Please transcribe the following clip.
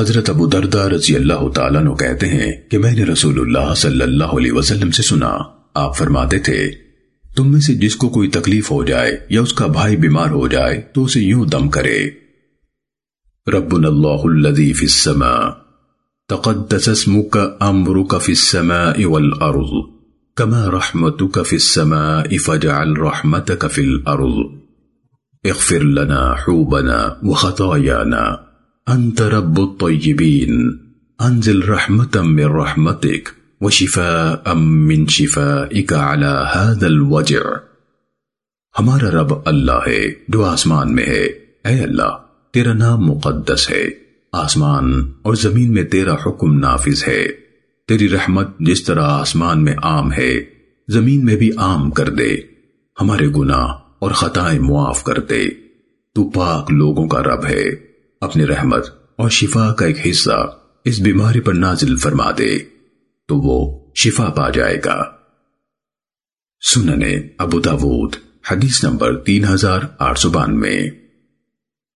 حضرت ابو دردہ رضی اللہ تعالیٰ نو کہتے ہیں کہ میں نے رسول اللہ صلی اللہ علیہ وسلم سے سنا، آپ فرماتے تھے، تم میں سے جس کو کوئی تکلیف ہو جائے یا اس کا بھائی بیمار ہو جائے تو اسے یوں دم کرے۔ ربنا اللہ الذي في السماء، تقدس اسمك امرك في السماء والارض كما رحمتك في السماء فاجعل رحمتك في الارض۔ اغفر لنا حوبنا وخطايانا انت رب الطيبين. انزل رحمة من رحمتك وشفاء من شفائك على هذا الوجع. ہمارا رب اللہ ہے، جو آسمان میں ہے۔ اے اللہ، تیرا نام مقدس ہے۔ آسمان اور زمین میں تیرا حکم نافذ ہے۔ تیری رحمت جس طرح آسمان میں عام ہے، زمین میں بھی عام کر دے۔ ہمارے گناہ اور خطائیں معاف کر دے۔ تو پاک لوگوں کا رب ہے۔ اپنی رحمت اور شفا کا ایک حصہ اس بیماری پر نازل فرما دے، تو وہ شفا پا جائے گا۔ سننے ابو داود، حدیث نمبر تین ہزار آٹھ سو بانوے۔